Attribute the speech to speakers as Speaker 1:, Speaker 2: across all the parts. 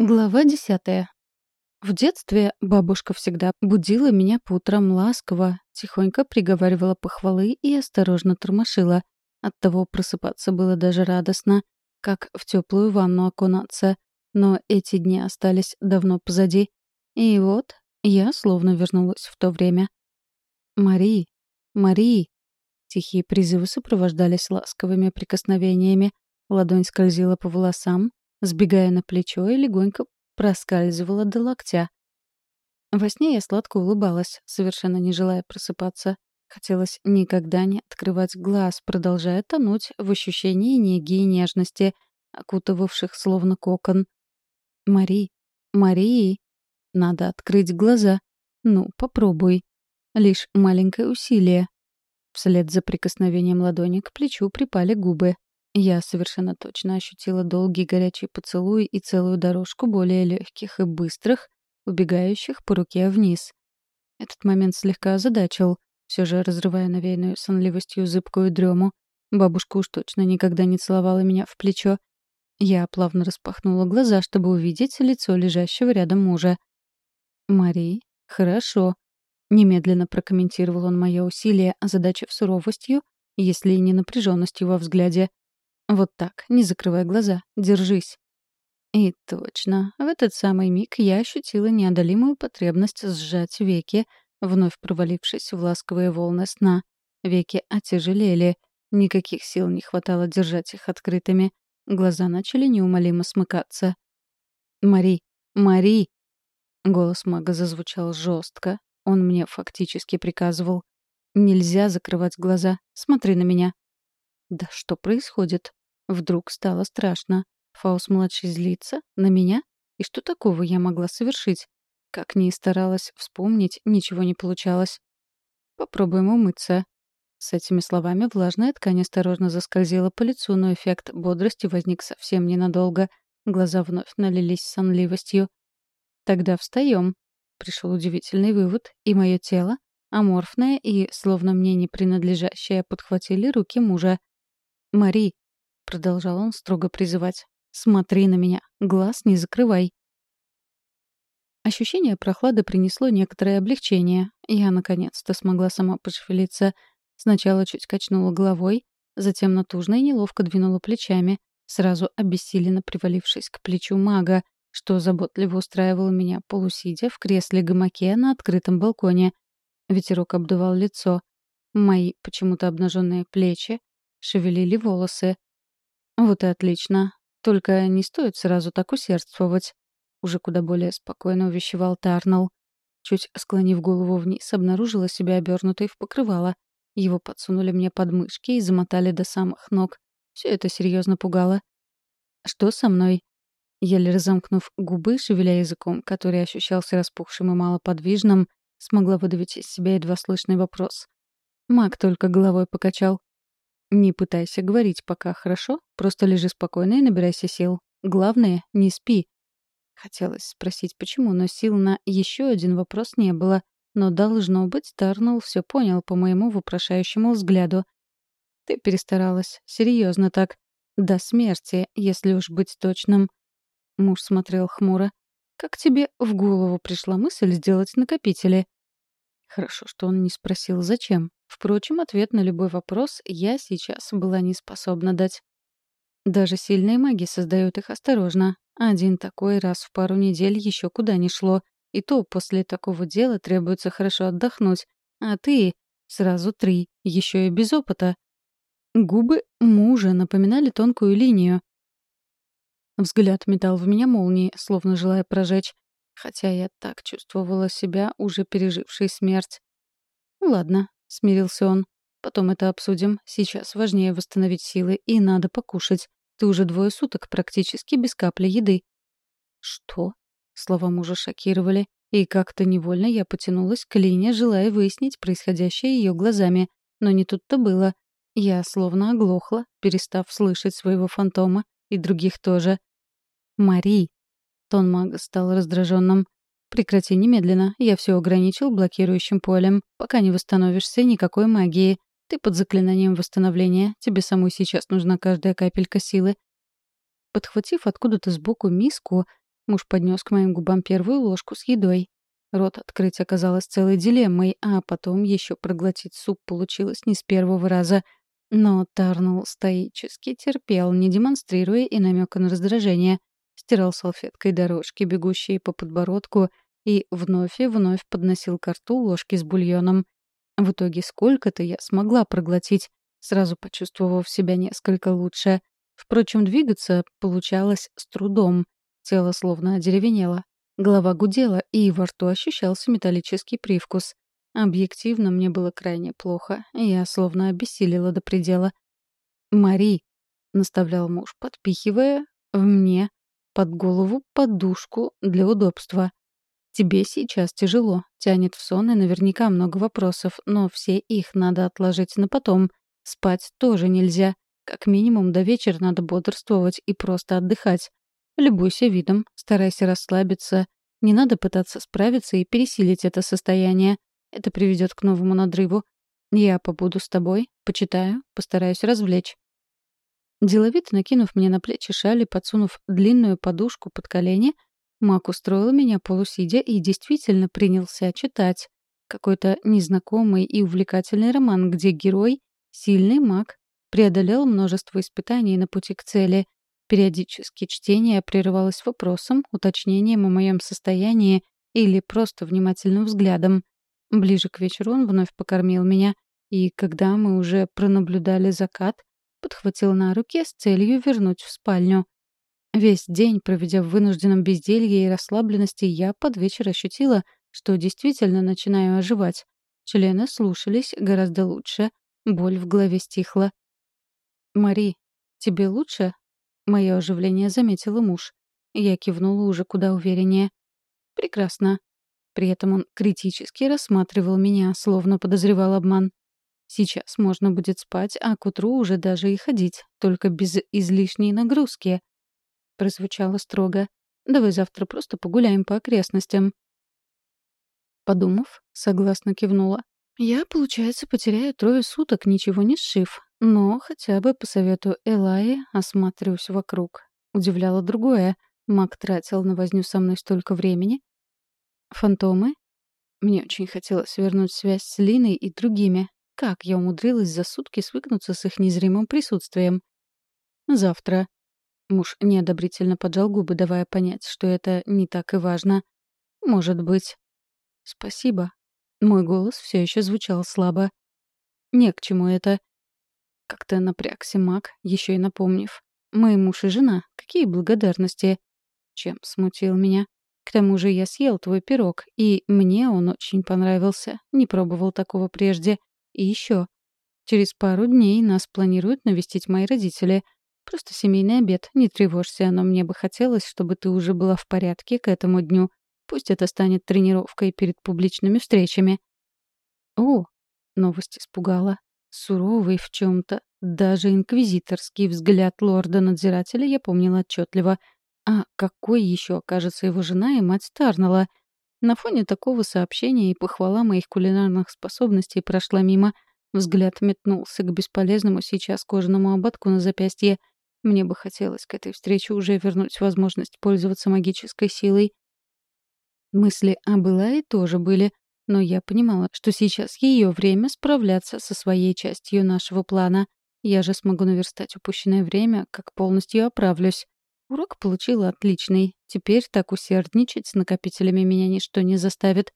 Speaker 1: Глава десятая. В детстве бабушка всегда будила меня по утрам ласково, тихонько приговаривала похвалы и осторожно тормошила. Оттого просыпаться было даже радостно, как в теплую ванну окунаться. Но эти дни остались давно позади. И вот я словно вернулась в то время. «Мари! Мари!» Тихие призывы сопровождались ласковыми прикосновениями. Ладонь скользила по волосам, сбегая на плечо и легонько проскальзывала до локтя. Во сне я сладко улыбалась, совершенно не желая просыпаться. Хотелось никогда не открывать глаз, продолжая тонуть в ощущении неги и нежности, окутывавших словно кокон. «Мари! Мари! Надо открыть глаза! Ну, попробуй!» Лишь маленькое усилие. Вслед за прикосновением ладони к плечу припали губы. Я совершенно точно ощутила долгий горячий поцелуй и целую дорожку более легких и быстрых, убегающих по руке вниз. Этот момент слегка озадачил, все же разрывая навеянную сонливостью зыбкую дрему. Бабушка уж точно никогда не целовала меня в плечо. Я плавно распахнула глаза, чтобы увидеть лицо лежащего рядом мужа. «Мари, хорошо», — немедленно прокомментировал он мое усилие, озадачив суровостью, если и не напряженностью во взгляде. Вот так, не закрывай глаза, держись. И точно, в этот самый миг я ощутила неодолимую потребность сжать веки, вновь провалившись в ласковые волны сна. Веки отяжелели, никаких сил не хватало держать их открытыми. Глаза начали неумолимо смыкаться. «Мари! Мари!» Голос мага зазвучал жестко. Он мне фактически приказывал. «Нельзя закрывать глаза. Смотри на меня. Да что происходит? Вдруг стало страшно. Фаус-младший злится? На меня? И что такого я могла совершить? Как ни старалась вспомнить, ничего не получалось. Попробуем умыться. С этими словами влажная ткань осторожно заскользила по лицу, но эффект бодрости возник совсем ненадолго. Глаза вновь налились сонливостью. «Тогда встаем», — пришел удивительный вывод, и мое тело, аморфное и, словно мне не принадлежащее, подхватили руки мужа. «Мари», — продолжал он строго призывать, — «смотри на меня, глаз не закрывай». Ощущение прохлады принесло некоторое облегчение. Я, наконец-то, смогла сама пошевелиться. Сначала чуть качнула головой, затем натужно и неловко двинула плечами, сразу обессиленно привалившись к плечу мага, что заботливо устраивал меня полусидя в кресле-гамаке на открытом балконе. Ветерок обдувал лицо. Мои почему-то обнаженные плечи шевелили волосы. Вот и отлично. Только не стоит сразу так усердствовать. Уже куда более спокойно увещевал Тарнелл. Чуть склонив голову вниз, обнаружила себя обернутой в покрывало. Его подсунули мне под мышки и замотали до самых ног. Все это серьезно пугало. «Что со мной?» Еле разомкнув губы, шевеля языком, который ощущался распухшим и малоподвижным, смогла выдавить из себя едва слышный вопрос. Маг только головой покачал. Не пытайся говорить пока, хорошо? Просто лежи спокойно и набирайся сил. Главное, не спи. Хотелось спросить, почему, но сил на еще один вопрос не было. Но, должно быть, Тарнелл все понял по моему вопрошающему взгляду. Ты перестаралась. Серьезно так. До смерти, если уж быть точным. Муж смотрел хмуро. Как тебе в голову пришла мысль сделать накопители? Хорошо, что он не спросил, зачем. Впрочем, ответ на любой вопрос я сейчас была не способна дать. Даже сильные маги создают их осторожно. Один такой раз в пару недель еще куда ни шло. И то после такого дела требуется хорошо отдохнуть. А ты сразу три, еще и без опыта. Губы мужа напоминали тонкую линию. Взгляд метал в меня молнией, словно желая прожечь. Хотя я так чувствовала себя, уже пережившей смерть. Ладно, — смирился он. «Потом это обсудим. Сейчас важнее восстановить силы, и надо покушать. Ты уже двое суток практически без капли еды». «Что?» — слова мужа шокировали, и как-то невольно я потянулась к Лине, желая выяснить происходящее ее глазами. Но не тут-то было. Я словно оглохла, перестав слышать своего фантома, и других тоже. «Мари!» Тон мага стал раздраженным. Прекрати немедленно. Я все ограничил блокирующим полем. Пока не восстановишься, никакой магии. Ты под заклинанием восстановления. Тебе самой сейчас нужна каждая капелька силы. Подхватив откуда-то сбоку миску, Муж поднес к моим губам первую ложку с едой. Рот открыть оказалось целой дилеммой, а потом еще проглотить суп получилось не с первого раза. Но Тарнелл стоически терпел, не демонстрируя и намека на раздражение. Стирал салфеткой дорожки, бегущие по подбородку, и вновь и вновь подносил к рту ложки с бульоном. В итоге сколько-то я смогла проглотить, сразу почувствовав себя несколько лучше. Впрочем, двигаться получалось с трудом. Тело словно одеревенело. Голова гудела, и во рту ощущался металлический привкус. Объективно мне было крайне плохо. Я словно обессилила до предела. «Мари», — наставлял муж, подпихивая в мне под голову подушку для удобства. Тебе сейчас тяжело, тянет в сон и наверняка много вопросов, но все их надо отложить на потом. Спать тоже нельзя. Как минимум до вечера надо бодрствовать и просто отдыхать. Любуйся видом, старайся расслабиться. Не надо пытаться справиться и пересилить это состояние. Это приведет к новому надрыву. Я побуду с тобой, почитаю, постараюсь развлечь. Деловито накинув мне на плечи шаль и подсунув длинную подушку под колени, Мак устроил меня полусидя и действительно принялся читать. Какой-то незнакомый и увлекательный роман, где герой, сильный маг, преодолел множество испытаний на пути к цели. Периодически чтение прерывалось вопросом, уточнением о моем состоянии или просто внимательным взглядом. Ближе к вечеру он вновь покормил меня, и когда мы уже пронаблюдали закат, подхватил на руки с целью вернуть в спальню. Весь день, проведя в вынужденном безделье и расслабленности, я под вечер ощутила, что действительно начинаю оживать. Члены слушались гораздо лучше, боль в голове стихла. «Мари, тебе лучше?» Мое оживление заметила муж. Я кивнула уже куда увереннее. «Прекрасно». При этом он критически рассматривал меня, словно подозревал обман. Сейчас можно будет спать, а к утру уже даже и ходить, только без излишней нагрузки прозвучало строго. «Давай завтра просто погуляем по окрестностям». Подумав, согласно кивнула. «Я, получается, потеряю трое суток, ничего не сшив. Но хотя бы по совету Элаи осматриваюсь вокруг. Удивляло другое. Мак тратил на возню со мной столько времени. Фантомы? Мне очень хотелось вернуть связь с Линой и другими. Как я умудрилась за сутки свыкнуться с их незримым присутствием? Завтра. Муж неодобрительно поджал губы, давая понять, что это не так и важно. «Может быть». «Спасибо». Мой голос все еще звучал слабо. «Не к чему это». Как-то напрягся маг, еще и напомнив. «Мы муж и жена. Какие благодарности?» Чем смутил меня. К тому же я съел твой пирог, и мне он очень понравился. Не пробовал такого прежде. И еще. Через пару дней нас планируют навестить мои родители — Просто семейный обед, не тревожься, но мне бы хотелось, чтобы ты уже была в порядке к этому дню. Пусть это станет тренировкой перед публичными встречами. О, новость испугала. Суровый в чем-то, даже инквизиторский взгляд лорда-надзирателя я помнила отчетливо. А какой еще окажется его жена и мать Тарнелла? На фоне такого сообщения и похвала моих кулинарных способностей прошла мимо. Взгляд метнулся к бесполезному сейчас кожаному ободку на запястье — мне бы хотелось к этой встрече уже вернуть возможность пользоваться магической силой. Мысли о Былае тоже были, но я понимала, что сейчас ее время справляться со своей частью нашего плана. Я же смогу наверстать упущенное время, как полностью оправлюсь. Урок получила отличный. Теперь так усердничать с накопителями меня ничто не заставит.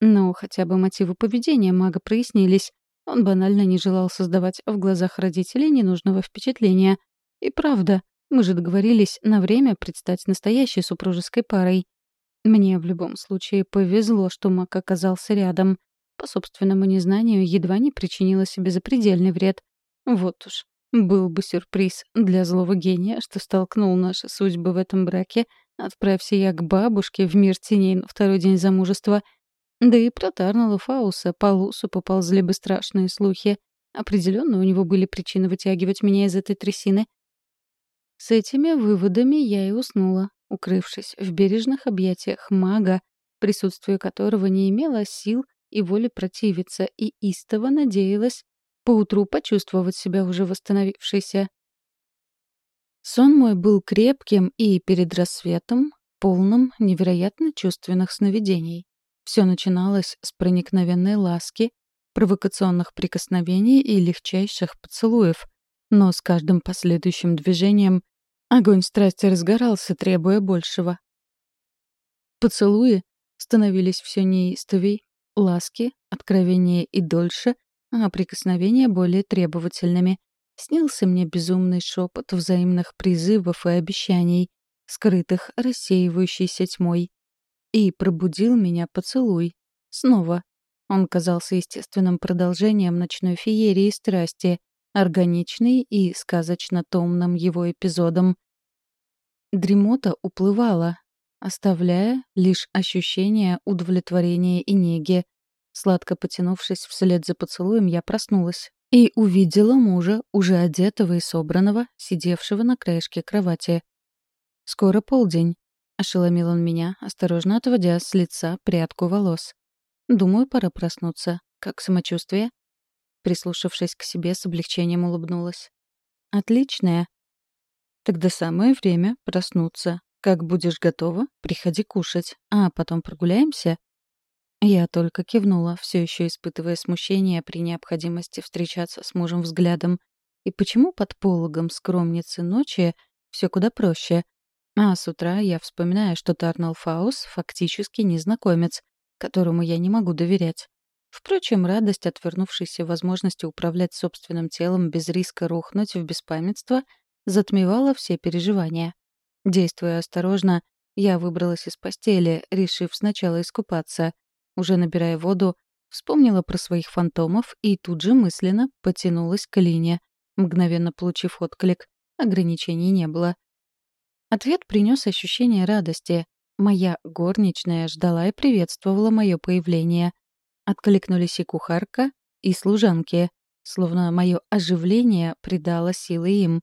Speaker 1: Но хотя бы мотивы поведения мага прояснились. Он банально не желал создавать в глазах родителей ненужного впечатления — и правда, мы же договорились на время предстать настоящей супружеской парой. Мне в любом случае повезло, что Мак оказался рядом. По собственному незнанию едва не причинила себе запредельный вред. Вот уж, был бы сюрприз для злого гения, что столкнул наши судьбы в этом браке, отправься я к бабушке в мир теней на второй день замужества. Да и про Тарнелла Фауса по лусу поползли бы страшные слухи. Определенно у него были причины вытягивать меня из этой трясины. С этими выводами я и уснула, укрывшись в бережных объятиях мага, присутствие которого не имело сил и воли противиться, и истово надеялась поутру почувствовать себя уже восстановившейся. Сон мой был крепким, и перед рассветом, полном невероятно чувственных сновидений. Все начиналось с проникновенной ласки, провокационных прикосновений и легчайших поцелуев, но с каждым последующим движением огонь страсти разгорался, требуя большего. Поцелуи становились все неистовей, ласки, откровения и дольше, а прикосновения более требовательными. Снился мне безумный шепот взаимных призывов и обещаний, скрытых рассеивающейся тьмой. И пробудил меня поцелуй. Снова. Он казался естественным продолжением ночной феерии страсти, органичный и сказочно-томным его эпизодом. Дремота уплывала, оставляя лишь ощущение удовлетворения и неги. Сладко потянувшись вслед за поцелуем, я проснулась и увидела мужа, уже одетого и собранного, сидевшего на краешке кровати. «Скоро полдень», — ошеломил он меня, осторожно отводя с лица прядку волос. «Думаю, пора проснуться. Как самочувствие?» Прислушавшись к себе, с облегчением улыбнулась. «Отличное. Тогда самое время проснуться. Как будешь готова, приходи кушать, а потом прогуляемся?» Я только кивнула, все еще испытывая смущение при необходимости встречаться с мужем взглядом. И почему под пологом скромницы ночи все куда проще? А с утра я вспоминаю, что Тарнал Фаус фактически незнакомец, которому я не могу доверять. Впрочем, радость от вернувшейся возможности управлять собственным телом без риска рухнуть в беспамятство затмевала все переживания. Действуя осторожно, я выбралась из постели, решив сначала искупаться. Уже набирая воду, вспомнила про своих фантомов и тут же мысленно потянулась к Лине. Мгновенно получив отклик, ограничений не было. Ответ принес ощущение радости. Моя горничная ждала и приветствовала мое появление. Откликнулись и кухарка, и служанки, словно мое оживление придало силы им.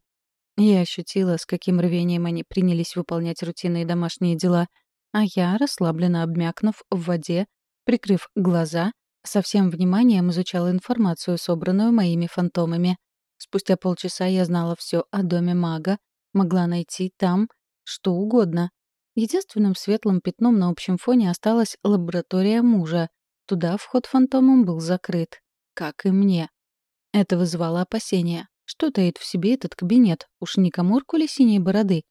Speaker 1: Я ощутила, с каким рвением они принялись выполнять рутинные домашние дела, а я, расслабленно обмякнув в воде, прикрыв глаза, со всем вниманием изучала информацию, собранную моими фантомами. Спустя полчаса я знала все о доме мага, могла найти там что угодно. Единственным светлым пятном на общем фоне осталась лаборатория мужа. Туда вход фантомом был закрыт. Как и мне. Это вызывало опасения. Что таит в себе этот кабинет? Уж не коморку ли синей бороды?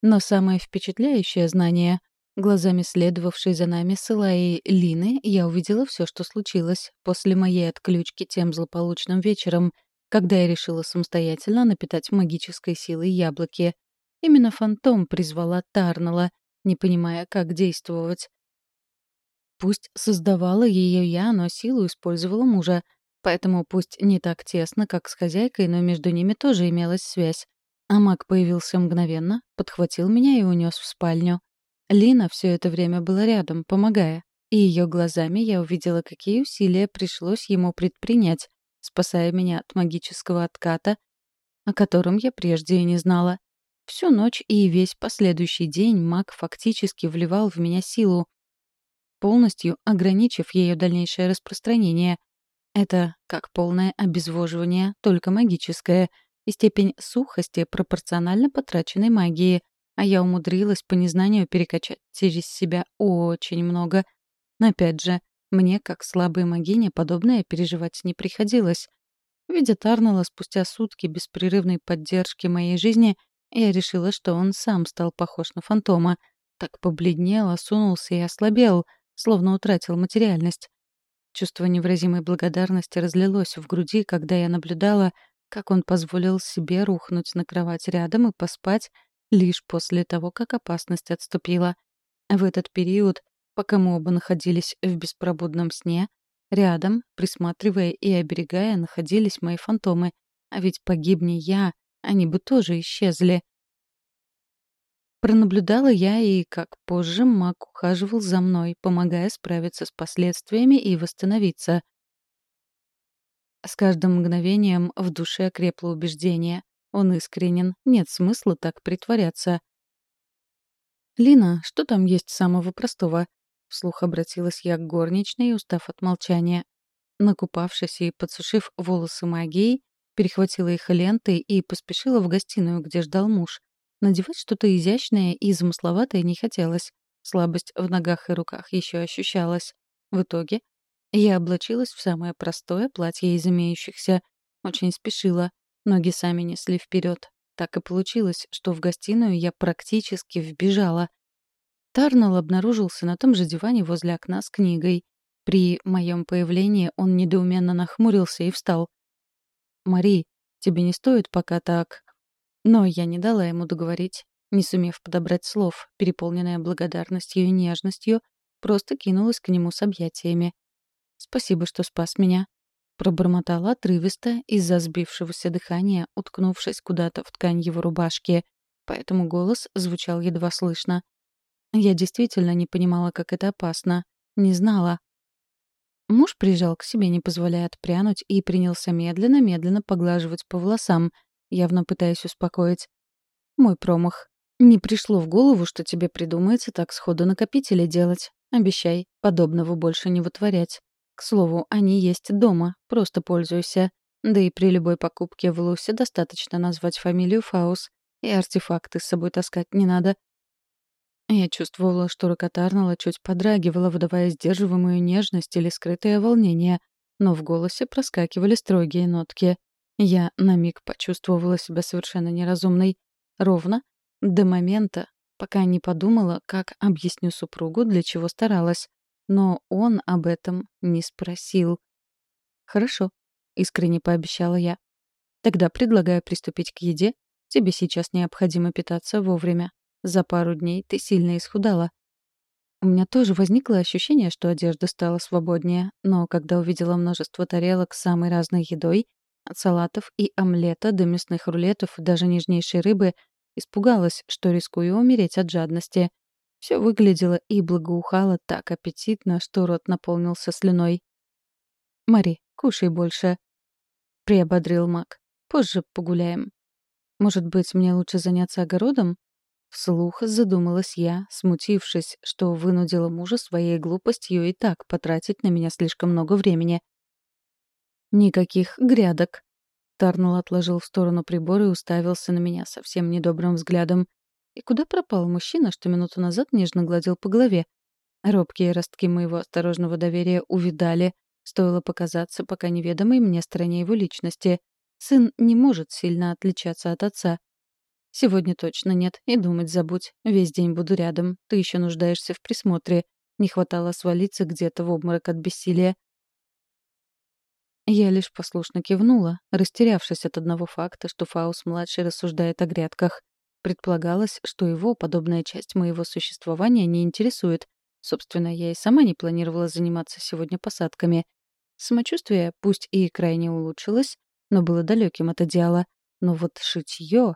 Speaker 1: Но самое впечатляющее знание Глазами следовавшей за нами Сылаи Лины я увидела все, что случилось после моей отключки тем злополучным вечером, когда я решила самостоятельно напитать магической силой яблоки. Именно фантом призвала Тарнала, не понимая, как действовать. Пусть создавала ее я, но силу использовала мужа, поэтому пусть не так тесно, как с хозяйкой, но между ними тоже имелась связь. А маг появился мгновенно, подхватил меня и унес в спальню. Лина все это время была рядом, помогая, и ее глазами я увидела, какие усилия пришлось ему предпринять, спасая меня от магического отката, о котором я прежде и не знала. Всю ночь и весь последующий день маг фактически вливал в меня силу, полностью ограничив ее дальнейшее распространение. Это как полное обезвоживание, только магическое, и степень сухости пропорционально потраченной магии, а я умудрилась по незнанию перекачать через себя очень много. Но опять же, мне, как слабой магине, подобное переживать не приходилось. Видя Тарнелла спустя сутки беспрерывной поддержки моей жизни, я решила, что он сам стал похож на фантома. Так побледнел, осунулся и ослабел, словно утратил материальность. Чувство невыразимой благодарности разлилось в груди, когда я наблюдала, как он позволил себе рухнуть на кровать рядом и поспать лишь после того, как опасность отступила. В этот период, пока мы оба находились в беспробудном сне, рядом, присматривая и оберегая, находились мои фантомы. А ведь погибни я, они бы тоже исчезли. Пронаблюдала я и, как позже, маг ухаживал за мной, помогая справиться с последствиями и восстановиться. С каждым мгновением в душе окрепло убеждение. Он искренен, нет смысла так притворяться. «Лина, что там есть самого простого?» Вслух обратилась я к горничной, устав от молчания. Накупавшись и подсушив волосы магией, перехватила их лентой и поспешила в гостиную, где ждал муж. Надевать что-то изящное и замысловатое не хотелось. Слабость в ногах и руках еще ощущалась. В итоге я облачилась в самое простое платье из имеющихся. Очень спешила. Ноги сами несли вперед. Так и получилось, что в гостиную я практически вбежала. Тарнелл обнаружился на том же диване возле окна с книгой. При моем появлении он недоуменно нахмурился и встал. «Мари, тебе не стоит пока так...» Но я не дала ему договорить. Не сумев подобрать слов, переполненная благодарностью и нежностью, просто кинулась к нему с объятиями. «Спасибо, что спас меня», — пробормотала отрывисто из-за сбившегося дыхания, уткнувшись куда-то в ткань его рубашки, поэтому голос звучал едва слышно. Я действительно не понимала, как это опасно. Не знала. Муж прижал к себе, не позволяя отпрянуть, и принялся медленно-медленно поглаживать по волосам, явно пытаясь успокоить. «Мой промах. Не пришло в голову, что тебе придумается так сходу накопители делать. Обещай, подобного больше не вытворять. К слову, они есть дома, просто пользуйся. Да и при любой покупке в Лусе достаточно назвать фамилию Фаус, и артефакты с собой таскать не надо. Я чувствовала, что рука чуть подрагивала, выдавая сдерживаемую нежность или скрытое волнение, но в голосе проскакивали строгие нотки. Я на миг почувствовала себя совершенно неразумной. Ровно до момента, пока не подумала, как объясню супругу, для чего старалась. Но он об этом не спросил. «Хорошо», — искренне пообещала я. «Тогда предлагаю приступить к еде. Тебе сейчас необходимо питаться вовремя. За пару дней ты сильно исхудала. У меня тоже возникло ощущение, что одежда стала свободнее, но когда увидела множество тарелок с самой разной едой, от салатов и омлета до мясных рулетов и даже нежнейшей рыбы, испугалась, что рискую умереть от жадности. Все выглядело и благоухало так аппетитно, что рот наполнился слюной. «Мари, кушай больше», — приободрил Мак. «Позже погуляем. Может быть, мне лучше заняться огородом?» Вслух задумалась я, смутившись, что вынудила мужа своей глупостью и так потратить на меня слишком много времени. «Никаких грядок». Тарнул отложил в сторону прибор и уставился на меня совсем недобрым взглядом. И куда пропал мужчина, что минуту назад нежно гладил по голове? Робкие ростки моего осторожного доверия увидали. Стоило показаться пока неведомой мне стороне его личности. Сын не может сильно отличаться от отца. Сегодня точно нет, и думать забудь. Весь день буду рядом. Ты еще нуждаешься в присмотре. Не хватало свалиться где-то в обморок от бессилия. Я лишь послушно кивнула, растерявшись от одного факта, что Фаус-младший рассуждает о грядках. Предполагалось, что его подобная часть моего существования не интересует. Собственно, я и сама не планировала заниматься сегодня посадками. Самочувствие, пусть и крайне улучшилось, но было далеким от идеала. Но вот шитьё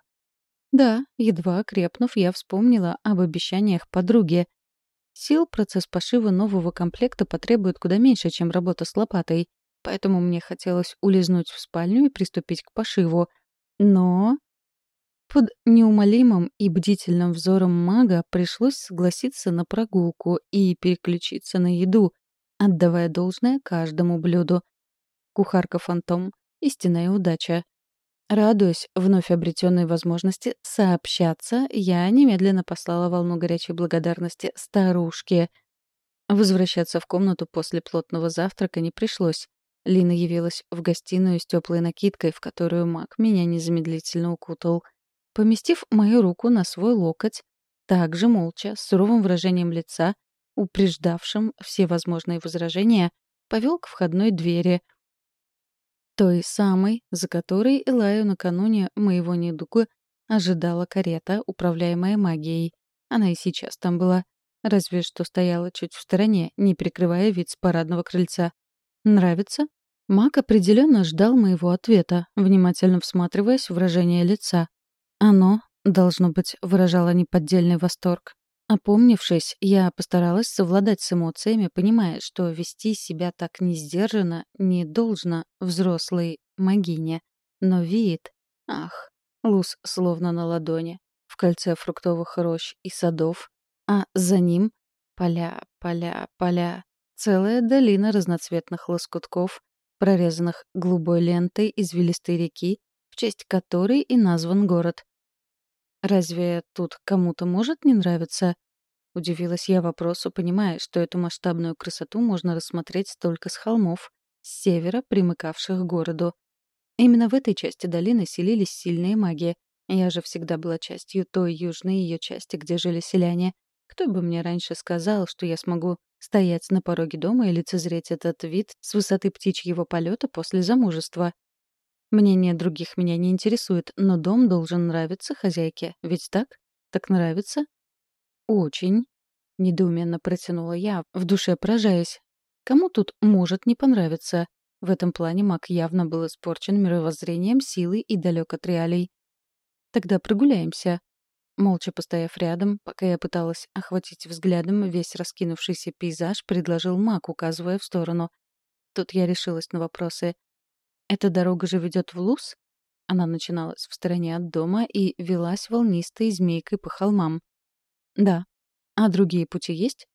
Speaker 1: да, едва крепнув, я вспомнила об обещаниях подруги. Сил процесс пошива нового комплекта потребует куда меньше, чем работа с лопатой, поэтому мне хотелось улизнуть в спальню и приступить к пошиву. Но... Под неумолимым и бдительным взором мага пришлось согласиться на прогулку и переключиться на еду, отдавая должное каждому блюду. Кухарка-фантом — истинная удача. Радуясь вновь обретенной возможности сообщаться, я немедленно послала волну горячей благодарности старушке. Возвращаться в комнату после плотного завтрака не пришлось. Лина явилась в гостиную с теплой накидкой, в которую маг меня незамедлительно укутал. Поместив мою руку на свой локоть, также молча, с суровым выражением лица, упреждавшим все возможные возражения, повел к входной двери — той самой, за которой Элаю накануне моего недуга ожидала карета, управляемая магией. Она и сейчас там была. Разве что стояла чуть в стороне, не прикрывая вид с парадного крыльца. «Нравится?» Маг определенно ждал моего ответа, внимательно всматриваясь в выражение лица. Оно, должно быть, выражало неподдельный восторг. Опомнившись, я постаралась совладать с эмоциями, понимая, что вести себя так несдержанно не должно взрослой магине. Но вид... Ах, луз словно на ладони, в кольце фруктовых рощ и садов, а за ним поля, поля, поля, целая долина разноцветных лоскутков, прорезанных голубой лентой извилистой реки, в честь которой и назван город. Разве тут кому-то может не нравиться? Удивилась я вопросу, понимая, что эту масштабную красоту можно рассмотреть только с холмов, с севера, примыкавших к городу. Именно в этой части долины селились сильные маги. Я же всегда была частью той южной ее части, где жили селяне. Кто бы мне раньше сказал, что я смогу стоять на пороге дома и лицезреть этот вид с высоты птичьего полета после замужества? Мнение других меня не интересует, но дом должен нравиться хозяйке, ведь так? Так нравится? Очень. Недоуменно протянула я, в душе поражаясь. Кому тут может не понравиться? В этом плане маг явно был испорчен мировоззрением силы и далек от реалий. «Тогда прогуляемся», Молча постояв рядом, пока я пыталась охватить взглядом весь раскинувшийся пейзаж, предложил маг, указывая в сторону. Тут я решилась на вопросы. «Эта дорога же ведет в Луз?» Она начиналась в стороне от дома и велась волнистой змейкой по холмам. «Да. А другие пути есть?»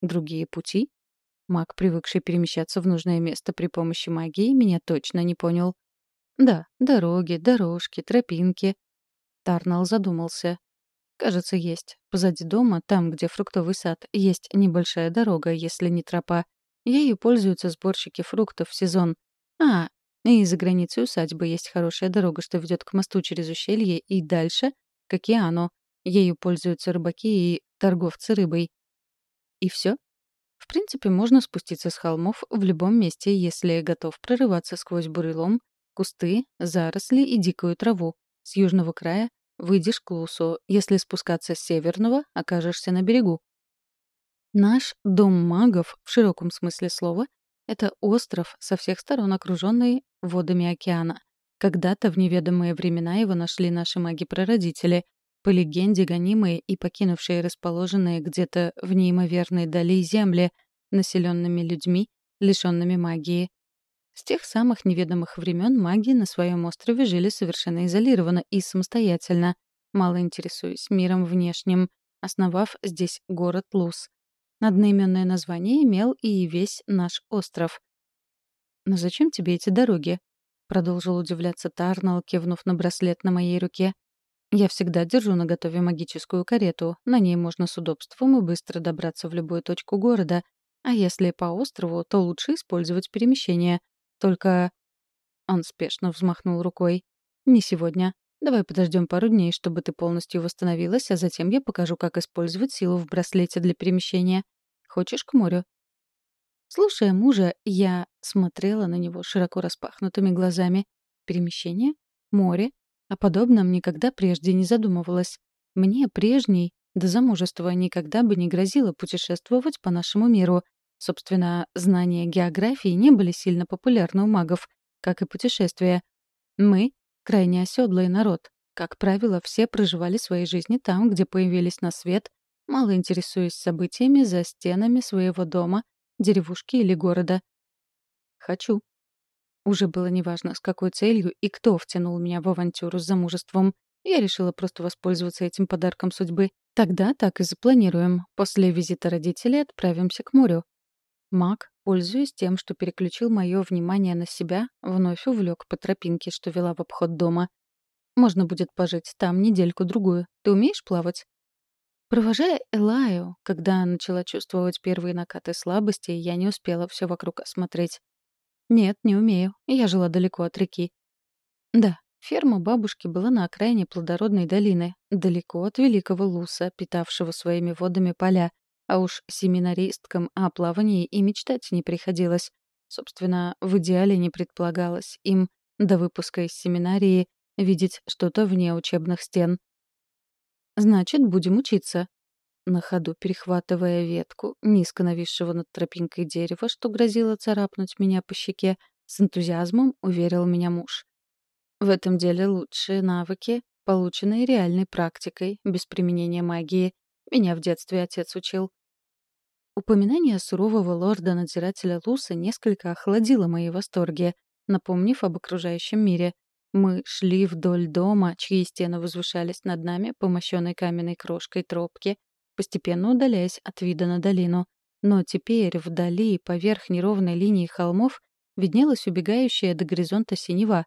Speaker 1: «Другие пути?» Маг, привыкший перемещаться в нужное место при помощи магии, меня точно не понял. «Да, дороги, дорожки, тропинки». Тарнал задумался. Кажется, есть. Позади дома, там, где фруктовый сад, есть небольшая дорога, если не тропа. Ею пользуются сборщики фруктов в сезон. А, и за границей усадьбы есть хорошая дорога, что ведет к мосту через ущелье и дальше — к океану. Ею пользуются рыбаки и торговцы рыбой. И все? В принципе, можно спуститься с холмов в любом месте, если готов прорываться сквозь бурелом, кусты, заросли и дикую траву. С южного края Выйдешь к Лусу. Если спускаться с северного, окажешься на берегу. Наш дом магов, в широком смысле слова, это остров, со всех сторон окруженный водами океана. Когда-то в неведомые времена его нашли наши маги-прародители, по легенде гонимые и покинувшие расположенные где-то в неимоверной дали земли, населенными людьми, лишенными магии. С тех самых неведомых времен маги на своем острове жили совершенно изолированно и самостоятельно, мало интересуясь миром внешним, основав здесь город Лус. Одноименное название имел и весь наш остров. «Но зачем тебе эти дороги?» — продолжил удивляться Тарнал, кивнув на браслет на моей руке. «Я всегда держу на готове магическую карету. На ней можно с удобством и быстро добраться в любую точку города. А если по острову, то лучше использовать перемещение. Только...» Он спешно взмахнул рукой. «Не сегодня. Давай подождем пару дней, чтобы ты полностью восстановилась, а затем я покажу, как использовать силу в браслете для перемещения. Хочешь к морю?» Слушая мужа, я смотрела на него широко распахнутыми глазами. Перемещение? Море? О подобном никогда прежде не задумывалась. Мне, прежней, до замужества никогда бы не грозило путешествовать по нашему миру, Собственно, знания географии не были сильно популярны у магов, как и путешествия. Мы — крайне оседлый народ. Как правило, все проживали свои жизни там, где появились на свет, мало интересуясь событиями за стенами своего дома, деревушки или города. «Хочу». Уже было неважно, с какой целью и кто втянул меня в авантюру с замужеством. Я решила просто воспользоваться этим подарком судьбы. Тогда так и запланируем. После визита родителей отправимся к морю. Маг, пользуясь тем, что переключил мое внимание на себя, вновь увлек по тропинке, что вела в обход дома. «Можно будет пожить там недельку-другую. Ты умеешь плавать?» Провожая Элаю, когда начала чувствовать первые накаты слабости, я не успела все вокруг осмотреть. «Нет, не умею. Я жила далеко от реки». Да, ферма бабушки была на окраине плодородной долины, далеко от великого луса, питавшего своими водами поля, а уж семинаристкам о плавании и мечтать не приходилось. Собственно, в идеале не предполагалось им до выпуска из семинарии видеть что-то вне учебных стен. «Значит, будем учиться», на ходу перехватывая ветку, низко нависшего над тропинкой дерева, что грозило царапнуть меня по щеке, с энтузиазмом уверил меня муж. В этом деле лучшие навыки, полученные реальной практикой, без применения магии, меня в детстве отец учил. Упоминание сурового лорда-надзирателя Луса несколько охладило мои восторги, напомнив об окружающем мире. Мы шли вдоль дома, чьи стены возвышались над нами по мощенной каменной крошкой тропке, постепенно удаляясь от вида на долину. Но теперь вдали, поверх неровной линии холмов, виднелась убегающая до горизонта синева,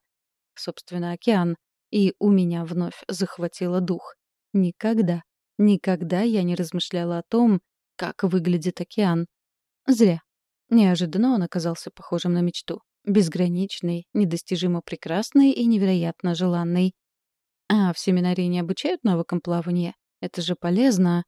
Speaker 1: собственно, океан, и у меня вновь захватило дух. никогда, никогда я не размышляла о том, как выглядит океан. Зря. Неожиданно он оказался похожим на мечту. Безграничный, недостижимо прекрасный и невероятно желанный. А в семинарии не обучают навыкам плавания? Это же полезно.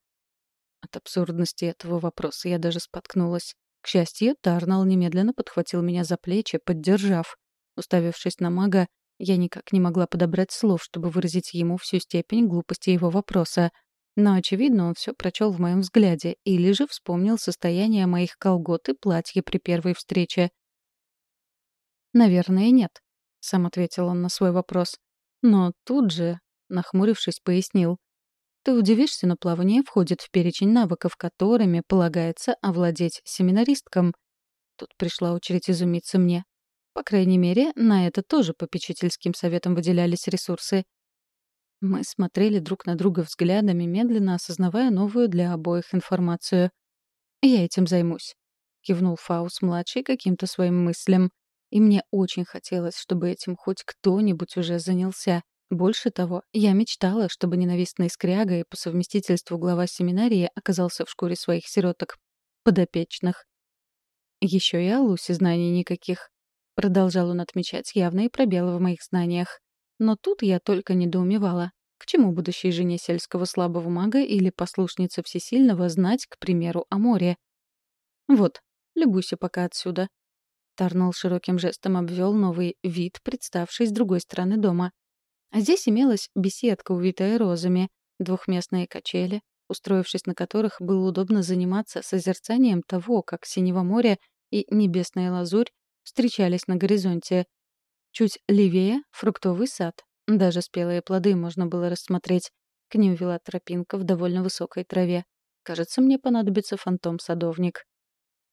Speaker 1: От абсурдности этого вопроса я даже споткнулась. К счастью, Тарнал немедленно подхватил меня за плечи, поддержав. Уставившись на мага, я никак не могла подобрать слов, чтобы выразить ему всю степень глупости его вопроса. Но, очевидно, он все прочел в моем взгляде или же вспомнил состояние моих колгот и платья при первой встрече. «Наверное, нет», — сам ответил он на свой вопрос. Но тут же, нахмурившись, пояснил. «Ты удивишься, но плавание входит в перечень навыков, которыми полагается овладеть семинаристкам». Тут пришла очередь изумиться мне. По крайней мере, на это тоже попечительским советом выделялись ресурсы. Мы смотрели друг на друга взглядами, медленно осознавая новую для обоих информацию. «Я этим займусь», — кивнул Фаус-младший каким-то своим мыслям. И мне очень хотелось, чтобы этим хоть кто-нибудь уже занялся. Больше того, я мечтала, чтобы ненавистный скряга и по совместительству глава семинарии оказался в шкуре своих сироток. Подопечных. Еще и о Лусе знаний никаких. Продолжал он отмечать явные пробелы в моих знаниях. Но тут я только недоумевала. К чему будущей жене сельского слабого мага или послушнице всесильного знать, к примеру, о море? Вот, любуйся пока отсюда. Тарнелл широким жестом обвел новый вид, представший с другой стороны дома. А здесь имелась беседка, увитая розами, двухместные качели, устроившись на которых было удобно заниматься созерцанием того, как синего моря и небесная лазурь встречались на горизонте. Чуть левее — фруктовый сад. Даже спелые плоды можно было рассмотреть. К ним вела тропинка в довольно высокой траве. Кажется, мне понадобится фантом-садовник.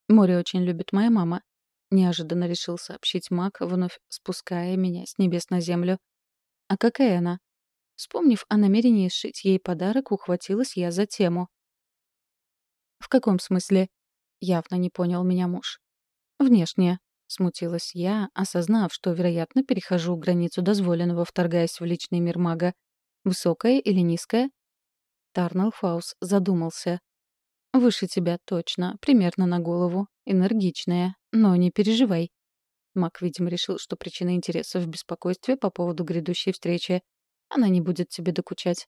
Speaker 1: Море очень любит моя мама. Неожиданно решил сообщить маг, вновь спуская меня с небес на землю. А какая она? Вспомнив о намерении сшить ей подарок, ухватилась я за тему. «В каком смысле?» — явно не понял меня муж. «Внешне», — смутилась я, осознав, что, вероятно, перехожу границу дозволенного, вторгаясь в личный мир мага. «Высокая или низкая?» Тарнелл Фаус задумался. «Выше тебя точно, примерно на голову. Энергичная. Но не переживай». Мак, видимо, решил, что причина интереса в беспокойстве по поводу грядущей встречи. Она не будет тебе докучать.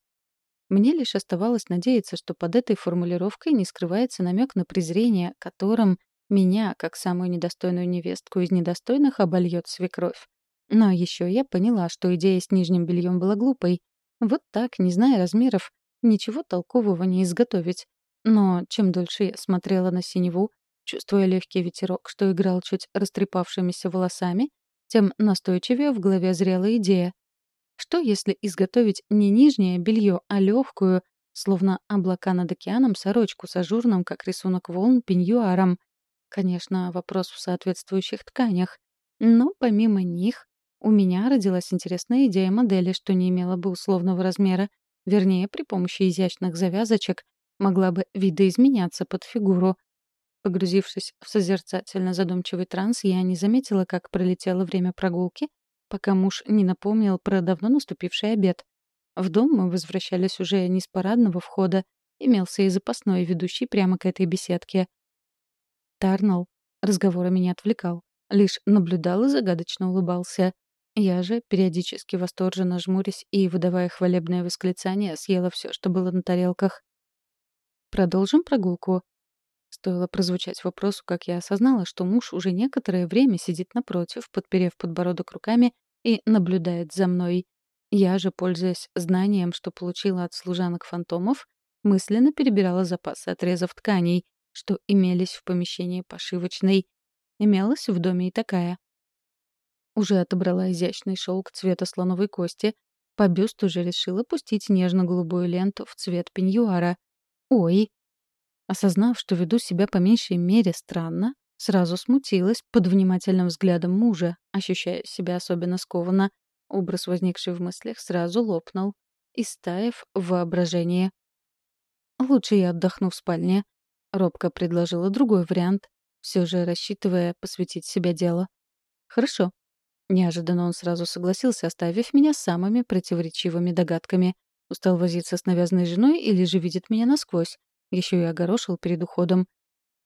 Speaker 1: Мне лишь оставалось надеяться, что под этой формулировкой не скрывается намек на презрение, которым меня, как самую недостойную невестку из недостойных, обольет свекровь. Но еще я поняла, что идея с нижним бельем была глупой. Вот так, не зная размеров, ничего толкового не изготовить. Но чем дольше я смотрела на синеву, чувствуя легкий ветерок, что играл чуть растрепавшимися волосами, тем настойчивее в голове зрела идея. Что если изготовить не нижнее белье, а легкую, словно облака над океаном, сорочку с ажурным, как рисунок волн, пеньюаром, Конечно, вопрос в соответствующих тканях. Но помимо них, у меня родилась интересная идея модели, что не имела бы условного размера. Вернее, при помощи изящных завязочек могла бы видоизменяться под фигуру. Погрузившись в созерцательно задумчивый транс, я не заметила, как пролетело время прогулки, пока муж не напомнил про давно наступивший обед. В дом мы возвращались уже не с парадного входа, имелся и запасной, ведущий прямо к этой беседке. Тарнал разговора меня отвлекал. Лишь наблюдал и загадочно улыбался. Я же, периодически восторженно жмурясь и выдавая хвалебное восклицание, съела все, что было на тарелках. «Продолжим прогулку?» Стоило прозвучать вопросу, как я осознала, что муж уже некоторое время сидит напротив, подперев подбородок руками и наблюдает за мной. Я же, пользуясь знанием, что получила от служанок фантомов, мысленно перебирала запасы отрезов тканей, что имелись в помещении пошивочной. Имелась в доме и такая. Уже отобрала изящный шелк цвета слоновой кости, по бюсту же решила пустить нежно-голубую ленту в цвет пеньюара. Ой! Осознав, что веду себя по меньшей мере странно, сразу смутилась под внимательным взглядом мужа, ощущая себя особенно скованно. Образ, возникший в мыслях, сразу лопнул, истаив в воображении. «Лучше я отдохну в спальне», Робко предложила другой вариант, все же рассчитывая посвятить себя делу. «Хорошо». Неожиданно он сразу согласился, оставив меня самыми противоречивыми догадками. Устал возиться с навязанной женой или же видит меня насквозь. Еще и огорошил перед уходом.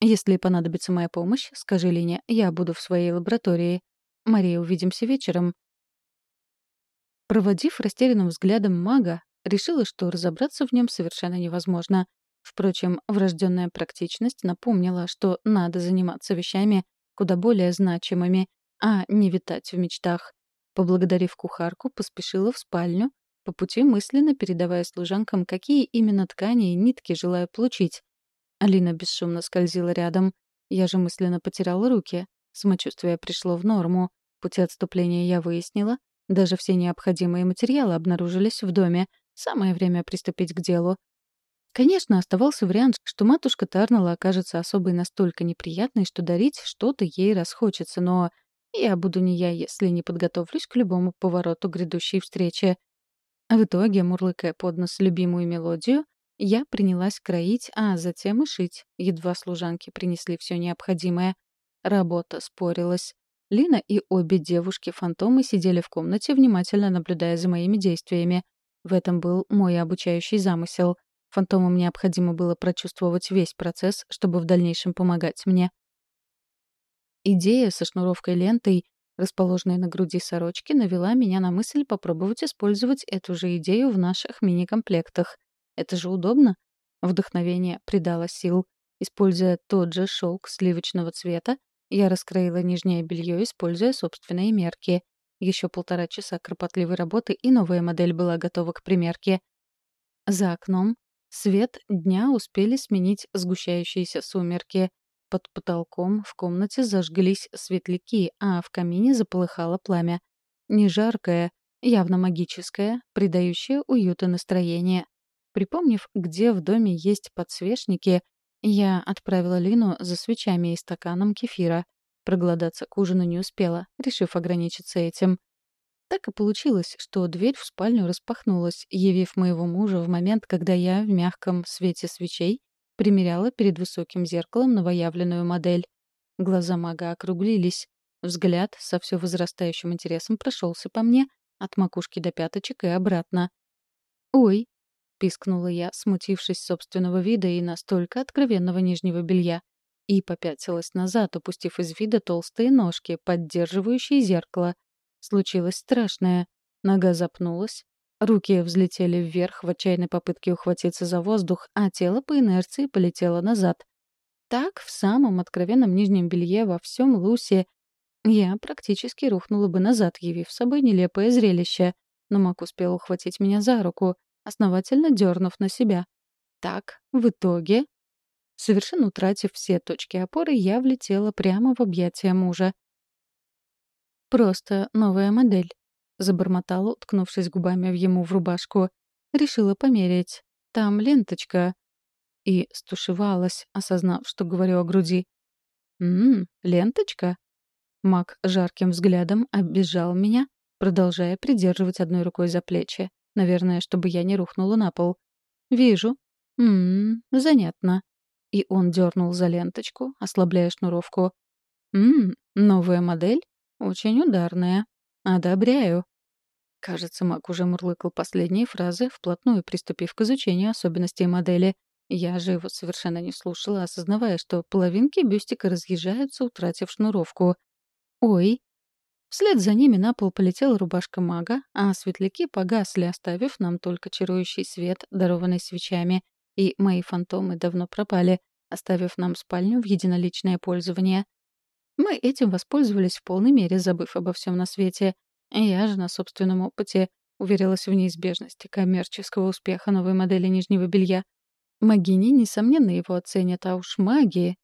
Speaker 1: Если понадобится моя помощь, скажи Лине, я буду в своей лаборатории. Мария, увидимся вечером. Проводив растерянным взглядом мага, решила, что разобраться в нем совершенно невозможно. Впрочем, врожденная практичность напомнила, что надо заниматься вещами куда более значимыми, а не витать в мечтах. Поблагодарив кухарку, поспешила в спальню, по пути мысленно передавая служанкам, какие именно ткани и нитки желаю получить. Алина бесшумно скользила рядом. Я же мысленно потеряла руки. Самочувствие пришло в норму. Пути отступления я выяснила. Даже все необходимые материалы обнаружились в доме. Самое время приступить к делу. Конечно, оставался вариант, что матушка Тарнелла окажется особой настолько неприятной, что дарить что-то ей расхочется, но я буду не я, если не подготовлюсь к любому повороту грядущей встречи. В итоге, мурлыкая под нос любимую мелодию, я принялась кроить, а затем и шить. Едва служанки принесли все необходимое. Работа спорилась. Лина и обе девушки-фантомы сидели в комнате, внимательно наблюдая за моими действиями. В этом был мой обучающий замысел. Фантомам необходимо было прочувствовать весь процесс, чтобы в дальнейшем помогать мне. Идея со шнуровкой лентой расположенной на груди сорочки, навела меня на мысль попробовать использовать эту же идею в наших мини-комплектах. Это же удобно. Вдохновение придало сил. Используя тот же шелк сливочного цвета, я раскроила нижнее белье, используя собственные мерки. Еще полтора часа кропотливой работы, и новая модель была готова к примерке. За окном свет дня успели сменить сгущающиеся сумерки. Под потолком в комнате зажглись светляки, а в камине заполыхало пламя. Не жаркое, явно магическое, придающее уют и настроение. Припомнив, где в доме есть подсвечники, я отправила Лину за свечами и стаканом кефира. Проголодаться к ужину не успела, решив ограничиться этим. Так и получилось, что дверь в спальню распахнулась, явив моего мужа в момент, когда я в мягком свете свечей примеряла перед высоким зеркалом новоявленную модель. Глаза мага округлились. Взгляд со все возрастающим интересом прошелся по мне от макушки до пяточек и обратно. «Ой!» — пискнула я, смутившись собственного вида и настолько откровенного нижнего белья, и попятилась назад, упустив из вида толстые ножки, поддерживающие зеркало. Случилось страшное. Нога запнулась, Руки взлетели вверх в отчаянной попытке ухватиться за воздух, а тело по инерции полетело назад. Так, в самом откровенном нижнем белье во всем Лусе, я практически рухнула бы назад, явив собой нелепое зрелище. Но Мак успел ухватить меня за руку, основательно дернув на себя. Так, в итоге... Совершенно утратив все точки опоры, я влетела прямо в объятия мужа. Просто новая модель. Забормотала, уткнувшись губами в ему в рубашку. Решила померить. Там ленточка. И стушевалась, осознав, что говорю о груди. «Ммм, ленточка?» Мак жарким взглядом оббежал меня, продолжая придерживать одной рукой за плечи. Наверное, чтобы я не рухнула на пол. «Вижу. Ммм, занятно». И он дернул за ленточку, ослабляя шнуровку. «Ммм, новая модель? Очень ударная. Одобряю». Кажется, Мак уже мурлыкал последние фразы, вплотную приступив к изучению особенностей модели. Я же его совершенно не слушала, осознавая, что половинки бюстика разъезжаются, утратив шнуровку. «Ой!» Вслед за ними на пол полетела рубашка мага, а светляки погасли, оставив нам только чарующий свет, дарованный свечами. И мои фантомы давно пропали, оставив нам спальню в единоличное пользование. Мы этим воспользовались в полной мере, забыв обо всем на свете. Я же на собственном опыте уверилась в неизбежности коммерческого успеха новой модели нижнего белья. Магини, несомненно, его оценят, а уж магии...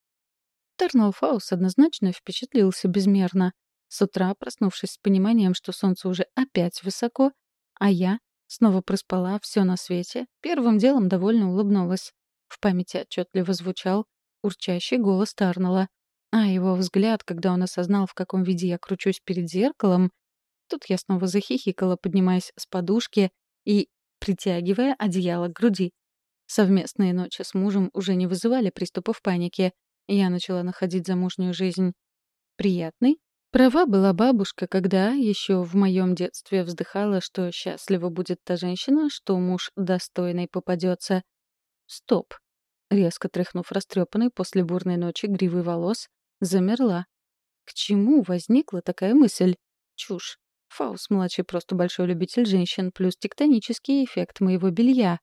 Speaker 1: Тернал Фаус однозначно впечатлился безмерно. С утра, проснувшись с пониманием, что солнце уже опять высоко, а я снова проспала все на свете, первым делом довольно улыбнулась. В памяти отчетливо звучал урчащий голос Тарнала. А его взгляд, когда он осознал, в каком виде я кручусь перед зеркалом, Тут я снова захихикала, поднимаясь с подушки и притягивая одеяло к груди. Совместные ночи с мужем уже не вызывали приступов паники. Я начала находить замужнюю жизнь приятной Права была бабушка, когда еще в моем детстве вздыхала, что счастлива будет та женщина, что муж достойный попадется. Стоп. Резко тряхнув растрепанной после бурной ночи гривой волос, замерла. К чему возникла такая мысль? Чушь. Фаус-младший просто большой любитель женщин, плюс тектонический эффект моего белья.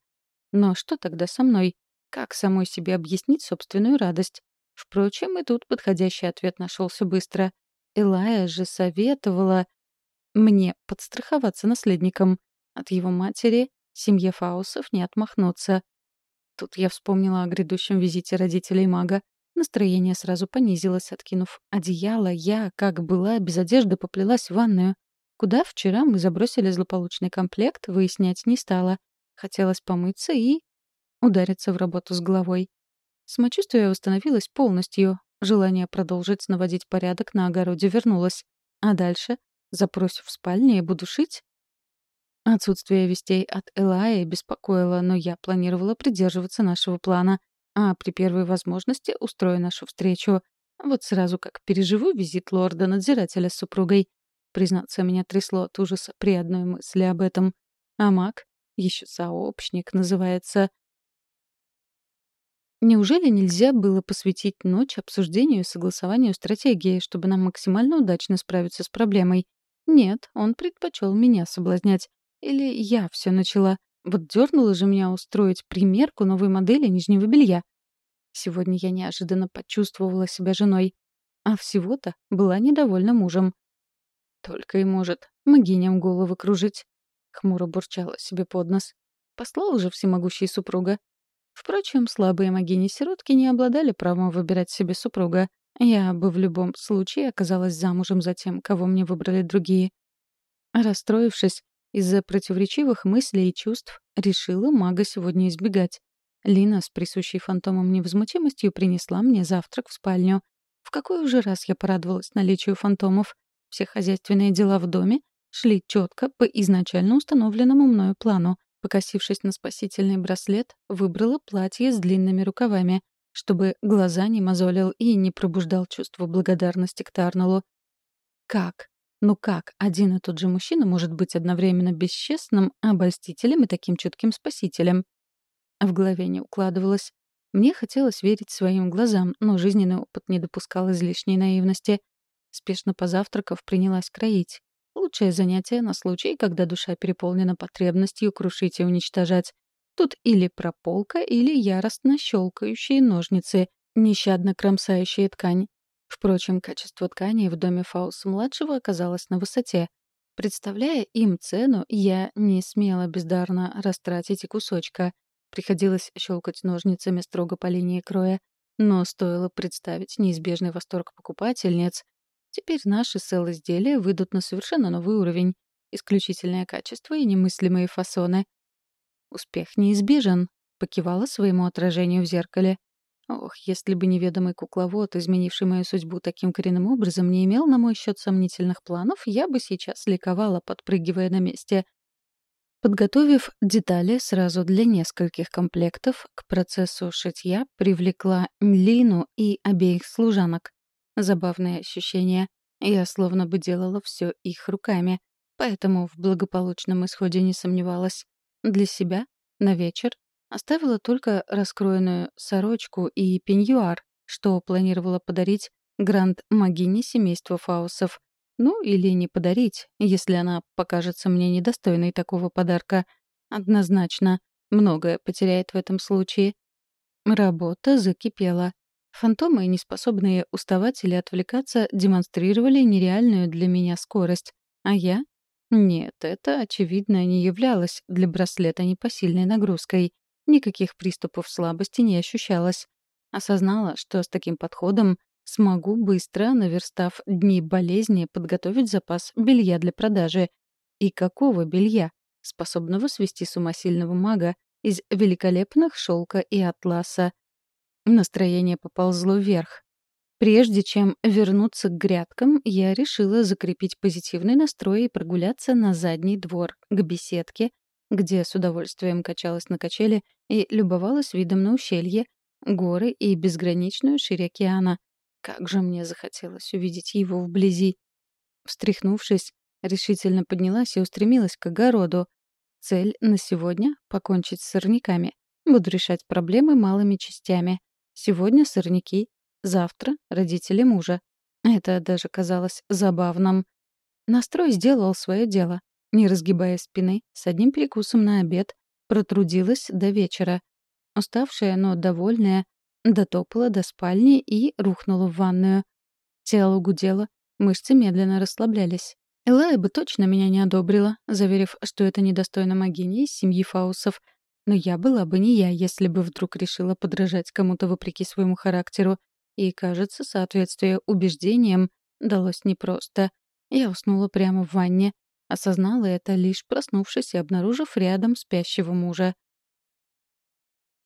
Speaker 1: Но что тогда со мной? Как самой себе объяснить собственную радость? Впрочем, и тут подходящий ответ нашелся быстро. Элая же советовала мне подстраховаться наследником. От его матери семье Фаусов не отмахнуться. Тут я вспомнила о грядущем визите родителей мага. Настроение сразу понизилось, откинув одеяло. Я, как была, без одежды поплелась в ванную. Куда вчера мы забросили злополучный комплект, выяснять не стала. Хотелось помыться и... удариться в работу с головой. Самочувствие восстановилось полностью. Желание продолжить наводить порядок на огороде вернулось. А дальше? Запрось в спальне и буду шить? Отсутствие вестей от Элая беспокоило, но я планировала придерживаться нашего плана, а при первой возможности устрою нашу встречу. Вот сразу как переживу визит лорда-надзирателя с супругой. Признаться, меня трясло от ужаса при одной мысли об этом. А маг, еще сообщник, называется. Неужели нельзя было посвятить ночь обсуждению и согласованию стратегии, чтобы нам максимально удачно справиться с проблемой? Нет, он предпочел меня соблазнять. Или я все начала. Вот дернула же меня устроить примерку новой модели нижнего белья. Сегодня я неожиданно почувствовала себя женой. А всего-то была недовольна мужем. Только и может могиням головы кружить. Хмуро бурчала себе под нос. Послал же всемогущий супруга. Впрочем, слабые могини-сиротки не обладали правом выбирать себе супруга. Я бы в любом случае оказалась замужем за тем, кого мне выбрали другие. Расстроившись, из-за противоречивых мыслей и чувств решила мага сегодня избегать. Лина с присущей фантомом невозмутимостью принесла мне завтрак в спальню. В какой уже раз я порадовалась наличию фантомов. Все хозяйственные дела в доме шли четко по изначально установленному мною плану. Покосившись на спасительный браслет, выбрала платье с длинными рукавами, чтобы глаза не мозолил и не пробуждал чувство благодарности к Тарнеллу. Как? Ну как один и тот же мужчина может быть одновременно бесчестным, обольстителем и таким чутким спасителем? В голове не укладывалось. Мне хотелось верить своим глазам, но жизненный опыт не допускал излишней наивности. Спешно позавтракав, принялась кроить. Лучшее занятие на случай, когда душа переполнена потребностью крушить и уничтожать. Тут или прополка, или яростно щелкающие ножницы, нещадно кромсающие ткань. Впрочем, качество ткани в доме Фауса-младшего оказалось на высоте. Представляя им цену, я не смела бездарно растратить и кусочка. Приходилось щелкать ножницами строго по линии кроя. Но стоило представить неизбежный восторг покупательниц. Теперь наши сел-изделия выйдут на совершенно новый уровень. Исключительное качество и немыслимые фасоны. «Успех неизбежен», — покивала своему отражению в зеркале. Ох, если бы неведомый кукловод, изменивший мою судьбу таким коренным образом, не имел на мой счет сомнительных планов, я бы сейчас ликовала, подпрыгивая на месте. Подготовив детали сразу для нескольких комплектов, к процессу шитья привлекла Лину и обеих служанок. Забавное ощущение. Я словно бы делала все их руками, поэтому в благополучном исходе не сомневалась. Для себя, на вечер, Оставила только раскроенную сорочку и пеньюар, что планировала подарить гранд-магине семейства Фаусов. Ну, или не подарить, если она покажется мне недостойной такого подарка. Однозначно, многое потеряет в этом случае. Работа закипела. Фантомы, неспособные уставать или отвлекаться, демонстрировали нереальную для меня скорость. А я? Нет, это, очевидно, не являлось для браслета непосильной нагрузкой. Никаких приступов слабости не ощущалось. Осознала, что с таким подходом смогу быстро, наверстав дни болезни, подготовить запас белья для продажи. И какого белья, способного свести с ума сильного мага из великолепных шелка и атласа? Настроение поползло вверх. Прежде чем вернуться к грядкам, я решила закрепить позитивный настрой и прогуляться на задний двор, к беседке, где с удовольствием качалась на качели и любовалась видом на ущелье, горы и безграничную ширь океана. Как же мне захотелось увидеть его вблизи. Встряхнувшись, решительно поднялась и устремилась к огороду. Цель на сегодня — покончить с сорняками. Буду решать проблемы малыми частями. Сегодня сорняки, завтра — родители мужа. Это даже казалось забавным. Настрой сделал свое дело. Не разгибая спины, с одним перекусом на обед, протрудилась до вечера. Уставшая, но довольная, дотопала до спальни и рухнула в ванную. Тело гудело, мышцы медленно расслаблялись. Элая бы точно меня не одобрила, заверив, что это недостойно Магини из семьи Фаусов. Но я была бы не я, если бы вдруг решила подражать кому-то вопреки своему характеру. И, кажется, соответствие убеждениям далось непросто. Я уснула прямо в ванне. Осознала это, лишь проснувшись и обнаружив рядом спящего мужа.